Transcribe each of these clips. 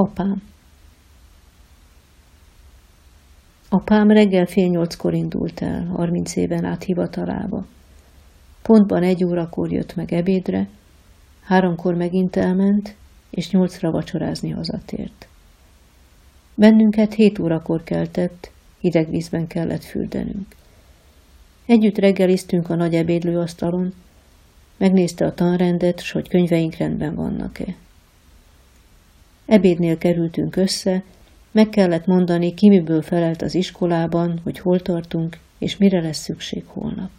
Apám. Apám reggel fél nyolckor indult el, harminc éven át hivatalába. Pontban egy órakor jött meg ebédre, háromkor megint elment, és nyolcra vacsorázni hazatért. Bennünket hét órakor keltett, hideg vízben kellett fürdenünk. Együtt reggeliztünk a nagy ebédlőasztalon, megnézte a tanrendet, s hogy könyveink rendben vannak-e. Ebédnél kerültünk össze, meg kellett mondani, ki miből felelt az iskolában, hogy hol tartunk, és mire lesz szükség holnap.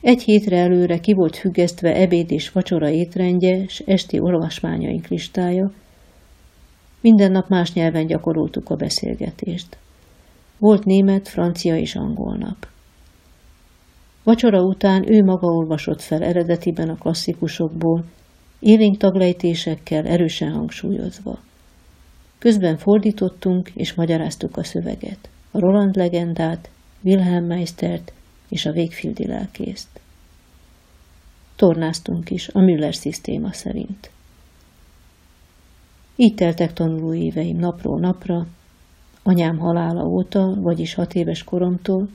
Egy hétre előre ki volt függesztve ebéd és vacsora étrendje, s esti olvasmányaink listája. Minden nap más nyelven gyakoroltuk a beszélgetést. Volt német, francia és angol nap. Vacsora után ő maga olvasott fel eredetiben a klasszikusokból, élénk taglejtésekkel erősen hangsúlyozva. Közben fordítottunk és magyaráztuk a szöveget, a Roland legendát, Wilhelm Meistert és a Wakefieldi lelkészt. Tornáztunk is a Müller szisztéma szerint. Így teltek tanuló éveim napról napra, anyám halála óta, vagyis hat éves koromtól,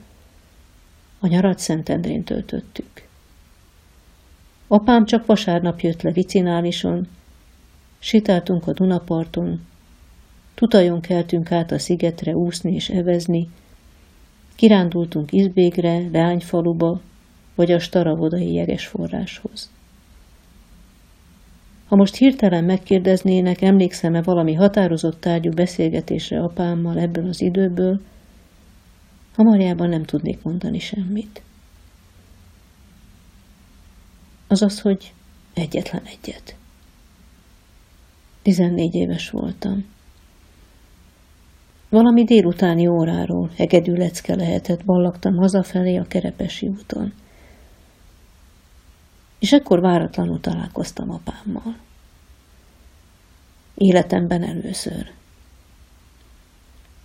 a nyarat Szentendrén töltöttük. Apám csak vasárnap jött le vicinálison, sétáltunk a Dunaparton, tutajon keltünk át a szigetre úszni és evezni, kirándultunk Izbégre, Leányfaluba, vagy a Staravodai jeges forráshoz. Ha most hirtelen megkérdeznének, emlékszem-e valami határozott tárgyú beszélgetésre apámmal ebből az időből, hamarjában nem tudnék mondani semmit. Az az, hogy egyetlen egyet. 14 éves voltam. Valami délutáni óráról hegedű lecke lehetett, ballagtam hazafelé a Kerepesi úton. És ekkor váratlanul találkoztam apámmal. Életemben először.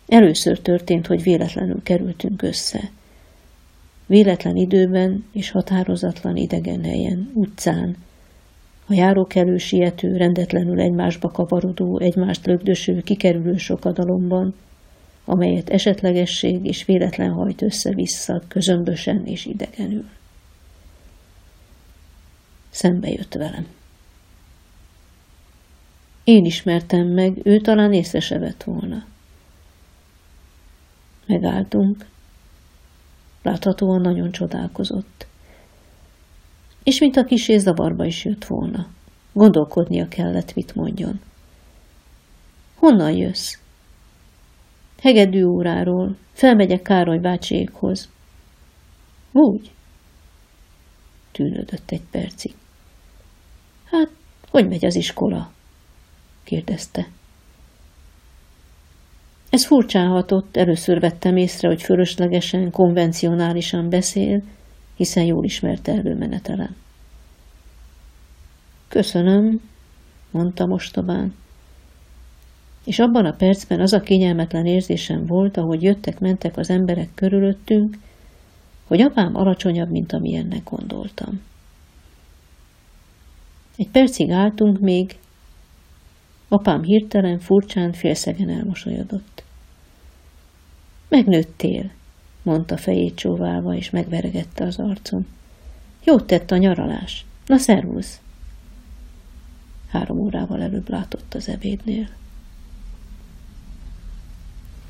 Először történt, hogy véletlenül kerültünk össze. Véletlen időben és határozatlan idegen helyen, utcán, a járókelő siető, rendetlenül egymásba kavarodó, egymást lögdöső, kikerülő sokadalomban, amelyet esetlegesség és véletlen hajt össze-vissza, közömbösen és idegenül. Szembe jött velem. Én ismertem meg, ő talán észre se vett volna. Megálltunk. Láthatóan nagyon csodálkozott. És mint a kisé zavarba is jött volna. Gondolkodnia kellett, mit mondjon. Honnan jössz? Hegedű óráról. Felmegyek Károly bácsiékhoz. Úgy? Tűnődött egy percig. Hát, hogy megy az iskola? kérdezte. Ez furcsán hatott, először vettem észre, hogy fölöslegesen, konvencionálisan beszél, hiszen jól ismerte előmenetelen. Köszönöm, mondta mostobán. És abban a percben az a kényelmetlen érzésem volt, ahogy jöttek-mentek az emberek körülöttünk, hogy apám alacsonyabb, mint amilyennek gondoltam. Egy percig álltunk még, Apám hirtelen, furcsán, félszegen elmosolyodott. Megnőttél, mondta fejét csóválva, és megveregette az arcom. Jót tett a nyaralás. Na, szervusz! Három órával előbb látott az ebédnél.